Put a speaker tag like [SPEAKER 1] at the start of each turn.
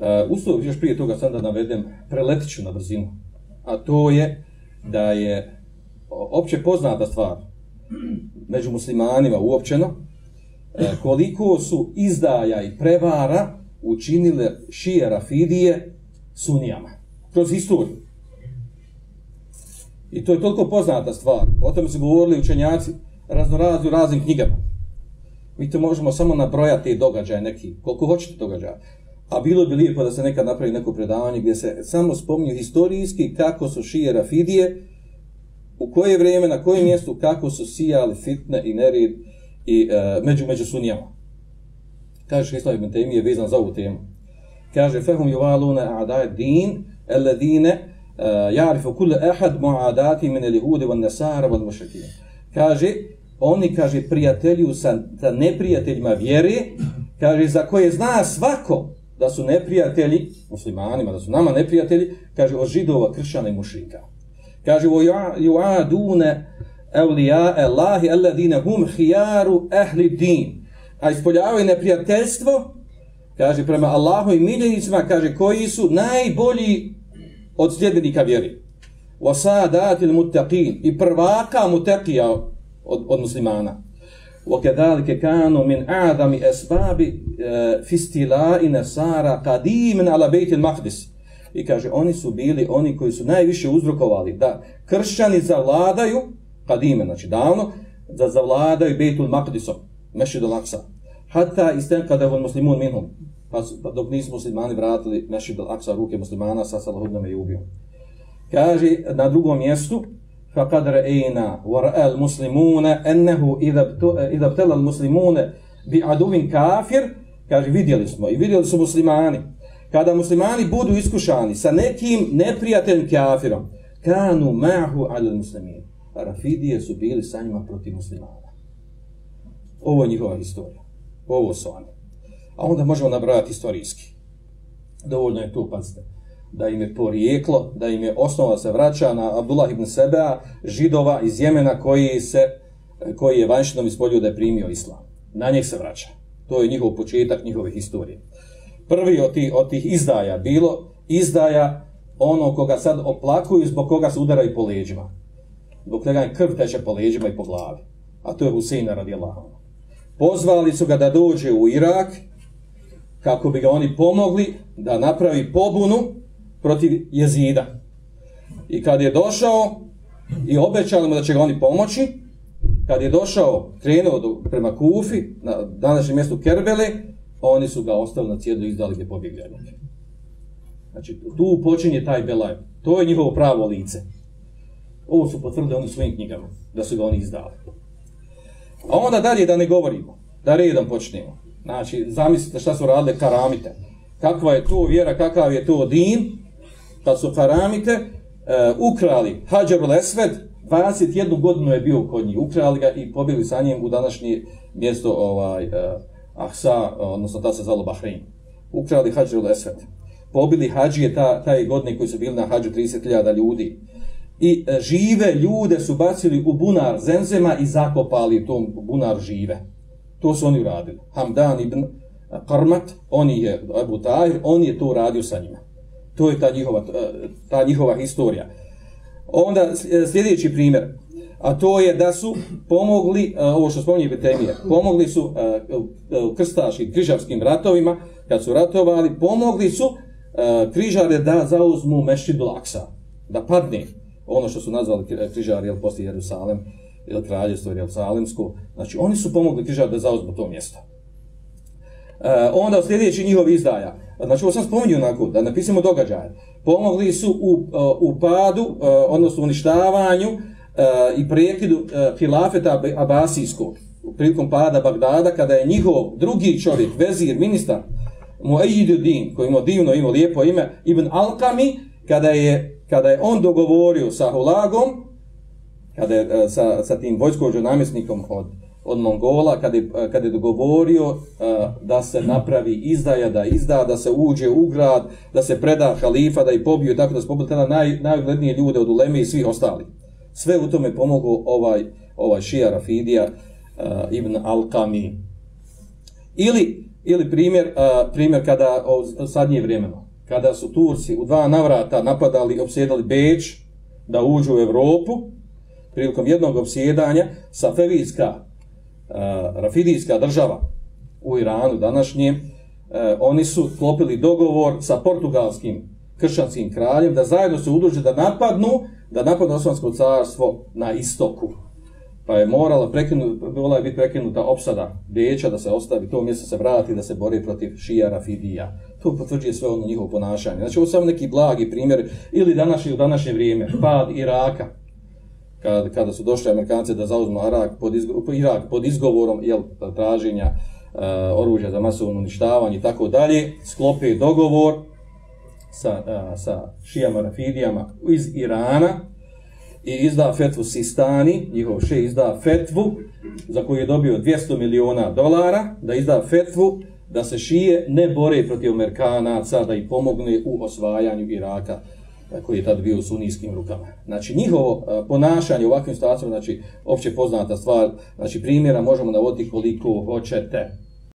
[SPEAKER 1] Uh, Uslov, još prije toga sam da navedem, preletiću na brzinu. A to je da je opće poznata stvar među muslimanima uopćeno, uh, koliko su izdaja i prevara učinile šije Rafidije sunijama. Kroz historiju. I to je toliko poznata stvar. O tome su govorili učenjaci raznorazni u raznim knjigama. Mi to možemo samo nabrojati događaje neki, koliko hoćete događaja. A bilo bi lijepo da se nekad napravi neko predavanje gdje se samo spominju historijski kako su šije Rafidije, u koje vrijeme, na kojem mjestu, kako su sijali fitne i nerid i e, među, među sunijama. Kaže Šisla ibn Taymi je vezan za ovu temu. Kaže, fehum juvaluna a'daje din, eledine, uh, jarifu kulle ehad mu'adati min elihudi van nasara van mušakine. Kaže, oni, kaže, prijatelju sa, sa neprijateljima vjere, kaže, za koje zna svako, da su neprijatelji, muslimanima, da su nama neprijatelji, kaže od židova, kršćana i mušrika. Kaže, o juadune evlija Allahi alladine hum hijaru ehli din. A ispoljavaju neprijateljstvo, kaže, prema Allahu i miljenicima, kaže, koji su najbolji od sljedbenika vjeri. Wa sadatil muttaqin i prvaka muttaqija od, od muslimana. وكذلك كانوا من اعظم اسباب في استيلاء نصارى قديما على بيت المقدس i kaže oni su bili oni koji su najviše uzrokovali da kršćani zavladaju kadime znači davno da zavladaju Beitul Maqdisom Mešid al-Aqsa hatta istan kada on muslimun minhum pa, pa dok nisu muslimani vratili Mešid al-Aqsa ruke muslimana sa Salahudnom je ubio kaže na drugom mjestu فقد رأينا ورأى المسلمون أنه إذا إذا ابتلى المسلمون بعدو كافر kaže vidjeli smo i vidjeli su muslimani kada muslimani budu iskušani sa nekim neprijateljim kafirom kanu ma'hu ala muslimin rafidije su bili sa njima protiv muslimana ovo je njihova historija ovo su oni a onda možemo nabrojati istorijski dovoljno je to pazite da im je porijeklo, da im je osnova se vraća na Abdullah ibn Sebea, židova iz Jemena koji se koji je vanštinom ispolio da je primio islam. Na njih se vraća. To je njihov početak njihove historije. Prvi od tih, od tih izdaja bilo izdaja ono koga sad oplakuju zbog koga se udaraju po leđima. Zbog toga krv teče po leđima i po glavi. A to je Huseina radijallahu. Pozvali su ga da dođe u Irak kako bi ga oni pomogli da napravi pobunu protiv jezida. I kad je došao i obećali mu da će ga oni pomoći, kad je došao, krenuo do, prema Kufi, na današnjem mjestu Kerbele, oni su ga ostavili na cijedu i izdali gdje pobjegli Znači, tu počinje taj Belaj. To je njihovo pravo lice. Ovo su potvrdili oni svojim knjigama, da su ga oni izdali. A onda dalje da ne govorimo, da redom počnemo. Znači, zamislite šta su radile karamite. Kakva je to vjera, kakav je to din, pa su Faramite e, ukrali Hadžarul Esved, 21 godinu je bio kod njih, ukrali ga i pobili sa njim u današnje mjesto ovaj, e, Ahsa, odnosno ta se zvalo Bahrein. Ukrali Hadžarul Esved. Pobili hađije ta, taj godine koji su bili na hađu 30.000 ljudi. I e, žive ljude su bacili u bunar Zenzema i zakopali tom bunar žive. To su oni uradili. Hamdan ibn Karmat, on je Abu Tahir, on je to uradio sa njima. To je ta njihova, eh, ta njihova historija. Onda eh, sljedeći primjer, a to je da su pomogli, eh, ovo što spominje Betemije, pomogli su u krstaškim, križarskim ratovima, kad su ratovali, pomogli su križare da zauzmu Mešidu Laksa, da padne ono što su nazvali križari, jel, poslije Jerusalem, ili kraljevstvo Jerusalemsko, znači oni su pomogli križare da zauzmu to mjesto. Onda sljedeći njihov izdaja, znači ovo sam spominju onako, da napisimo događaje, pomogli su u, e, u padu, e, odnosno uništavanju e, i prekidu filafeta Abasijskog, prilikom pada Bagdada, kada je njihov drugi čovjek, vezir, ministar, Muayyidudin, koji ima divno, ima lijepo ime, Ibn Alkami, kada je, kada je on dogovorio sa Hulagom, kada je sa, sa tim vojskovođom namjesnikom od od Mongola kad je, kad je dogovorio uh, da se napravi izdaja, da izda, da se uđe u grad, da se preda halifa, da i pobiju, tako da se pobiju tada naj, najuglednije ljude od Uleme i svih ostali. Sve u tome pomogu ovaj, ovaj šija Rafidija uh, ibn Al-Kami. Ili, Ili primjer, uh, primjer kada, o sadnje vremeno, kada su Turci u dva navrata napadali obsjedali Beč da uđu u Evropu, prilikom jednog obsjedanja, Safevijska, Eh, Rafidijska država u Iranu današnjem, eh, oni su klopili dogovor sa portugalskim kršćanskim kraljem da zajedno se udruže da napadnu, da napadnu Osmansko carstvo na istoku pa je morala prekinuti, bila je biti prekinuta opsada Beča da se ostavi, to mjesto se vrati da se bori protiv Šija Rafidija. To potvrđuje sve ono njihovo ponašanje. Znači, ovo samo neki blagi primjer, ili današnji u današnje vrijeme, pad Iraka, kada, kada su došli Amerikanci da zauzmu Irak pod, izgo, Irak pod izgovorom jel, traženja e, oružja za masovno uništavanje i tako dalje, sklope dogovor sa, a, sa Šijama Rafidijama iz Irana, i izda fetvu Sistani, njihov še izda fetvu, za koju je dobio 200 miliona dolara, da izda fetvu da se šije ne bore protiv Amerikanaca, da i pomogne u osvajanju Iraka, koji je tad bio u sunijskim rukama. Znači, njihovo e, ponašanje u ovakvim situacijama, znači, opće poznata stvar, znači, primjera možemo navoditi koliko hoćete.